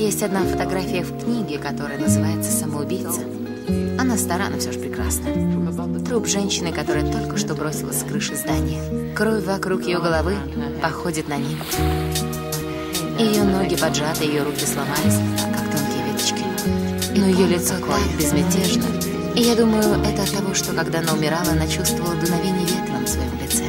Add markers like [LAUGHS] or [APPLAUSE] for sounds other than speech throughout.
Есть одна фотография в книге, которая называется «Самоубийца». Она стара, но все же прекрасна. Труп женщины, которая только что бросилась с крыши здания. Кровь вокруг ее головы походит на нимб. Ее ноги поджаты, ее руки сломались, как тонкие веточки. Но ее лицо ходит безмятежно. И я думаю, это от того, что когда она умирала, она чувствовала дуновение ветра на своем лице.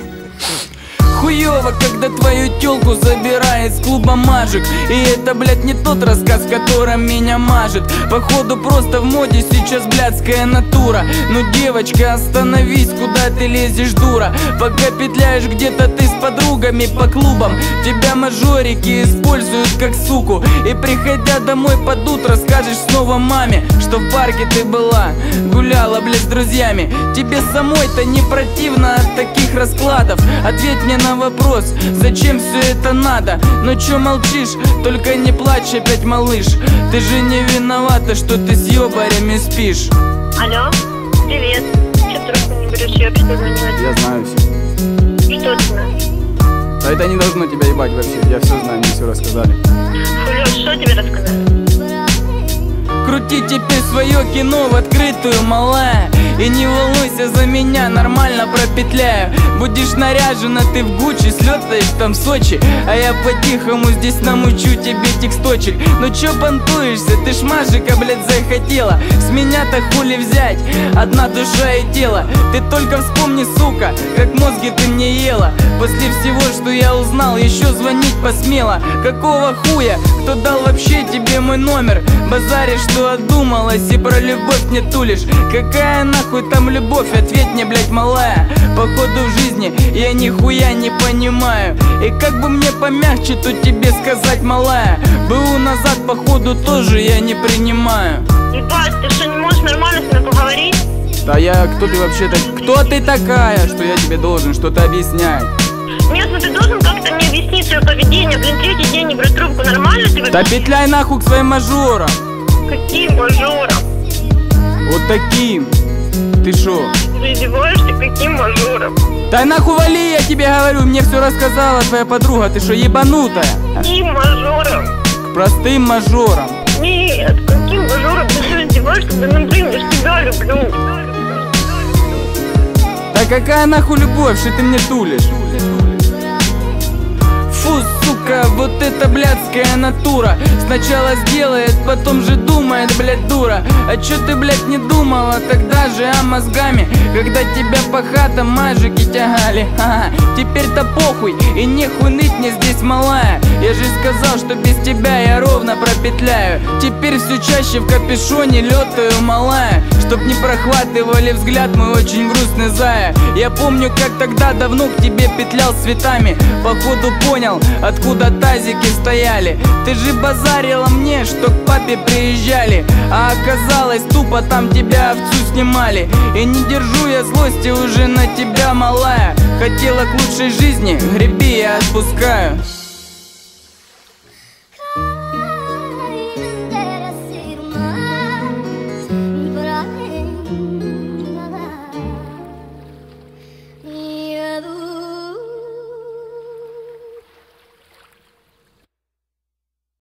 Хуёво, когда твою тёлку забирает с клуба мажик И это, блядь, не тот рассказ, которым меня мажет. Походу просто в моде сейчас блядская натура. Ну, девочка, остановись, куда ты лезешь, дура? Пока петляешь где-то ты с подругами по клубам. Тебя мажорики используют как суку. И приходя домой под утро скажешь снова маме Что в парке ты была, гуляла, блядь, с друзьями. Тебе самой-то не противно от таких раскладов. Ответь мне на вопрос, зачем все это надо? Ну чё молчишь, только не плачь опять, малыш. Ты же не виновата, что ты с ёбарями спишь. Алло, привет. Че трубку не берешь, я вообще звонила Я знаю все Что ты знаешь? Да это не должно тебя ебать вообще, я все знаю, мне все рассказали. Фу, что тебе рассказали? Крути теперь свое кино в открытую, малая. И не волнуйся за меня, нормально пропетляю. Будешь наряжена ты в Гуччи, слетаешь там в Сочи. А я по-тихому здесь намучу тебе тексточек. Ну чё понтуешься, ты ж мажика, блядь, захотела. С меня-то хули взять, одна душа и тело. Ты только вспомни, сука, как мозги ты мне ела. После всего, что я узнал, еще звонить посмела. Какого хуя, кто дал вообще тебе мой номер? Базаришь, что что одумалась и про любовь не тулишь. Какая нахуй там любовь, ответь мне, блядь, малая. Походу в жизни я нихуя не понимаю. И как бы мне помягче тут тебе сказать, малая? БУ назад, походу, тоже я не принимаю. Ебать, ты что, не можешь нормально с мной поговорить? Да я, кто ты вообще так? Кто ты такая, что я тебе должен что-то объяснять? Нет, ну ты должен как-то мне объяснить свое поведение. Блин, третий день не брать трубку, нормально ты Да петляй нахуй к своим мажорам Каким мажором? Вот таким. Ты шо? Ты издеваешься? Каким мажором? Да нахуй вали, я тебе говорю, мне все рассказала твоя подруга, ты что, ебанутая? Каким мажором? К простым мажорам. Нет, каким мажором? Ты что издеваешься? Да блин, я тебя люблю. Да какая нахуй любовь, что ты мне тулишь? Блядская натура. Сначала сделает, потом же думает, блядь, дура. А чё ты, блядь, не думала? Тогда же, а мозгами? Когда тебя по хатам мажики тягали. [LAUGHS] Ха -ха. Теперь-то похуй, и нехуй малая. Я же сказал, что без тебя я ровно пропетляю. Теперь все чаще в капюшоне летаю, малая. Чтоб не прохватывали взгляд мой очень грустный зая. Я помню, как тогда давно к тебе петлял цветами. Походу понял, откуда тазики стояли. Ты же базарила мне, что к папе приезжали. А оказалось, тупо там тебя овцу снимали. И не держу я злости уже на тебя, малая Хотела к лучшей жизни, греби, я отпускаю